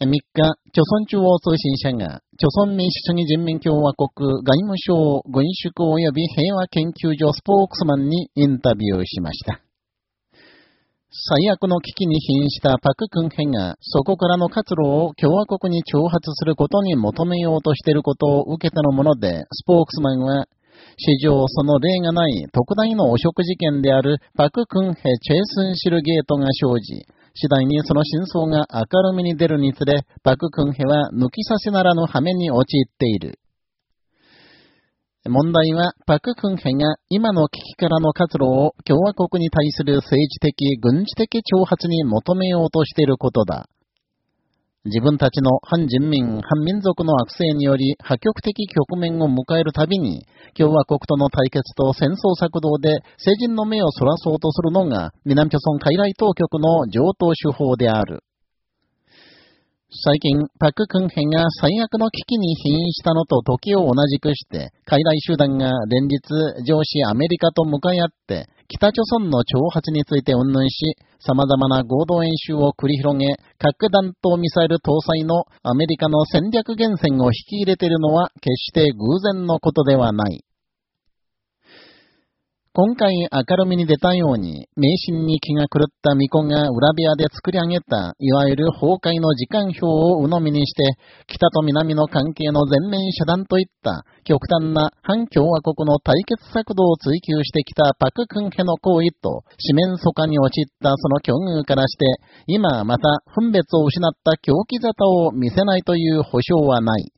3日、朝鮮中央通信社が、朝鮮民主主義人民共和国外務省軍縮及び平和研究所スポークスマンにインタビューしました。最悪の危機に瀕したパク・クンヘが、そこからの活動を共和国に挑発することに求めようとしていることを受けてのもので、スポークスマンは、史上その例がない特大の汚職事件であるパク・クンヘ・チェイスンシルゲートが生じ、次第にその真相が明るみに出るにつれ、パククンヘは抜き差しならぬ羽目に陥っている。問題は、パククンヘが今の危機からの活路を共和国に対する政治的、軍事的挑発に求めようとしていることだ。自分たちの反人民、反民族の悪性により破局的局面を迎えるたびに、共和国との対決と戦争策動で世人の目をそらそうとするのが、南朝鮮海来当局の上等手法である。最近、パククンヘが最悪の危機に瀕したのと時を同じくして、海外集団が連日上司アメリカと向かい合って、北朝鮮の挑発について云々し、様々な合同演習を繰り広げ、核弾頭ミサイル搭載のアメリカの戦略源泉を引き入れているのは決して偶然のことではない。今回明るみに出たように、迷信に気が狂った巫女が裏部屋で作り上げた、いわゆる崩壊の時間表を鵜呑みにして、北と南の関係の全面遮断といった極端な反共和国の対決策動を追求してきたパククンヘの行為と、四面楚歌に陥ったその境遇からして、今また分別を失った狂気沙汰を見せないという保証はない。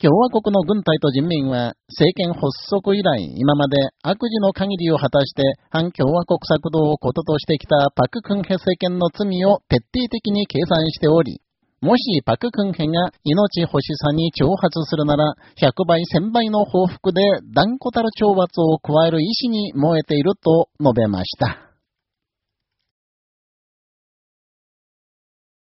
共和国の軍隊と人民は政権発足以来今まで悪事の限りを果たして反共和国策動をこととしてきたパククンヘ政権の罪を徹底的に計算しており、もしパククンヘが命欲しさに挑発するなら、100倍1000倍の報復で断固たる懲罰を加える意志に燃えていると述べました。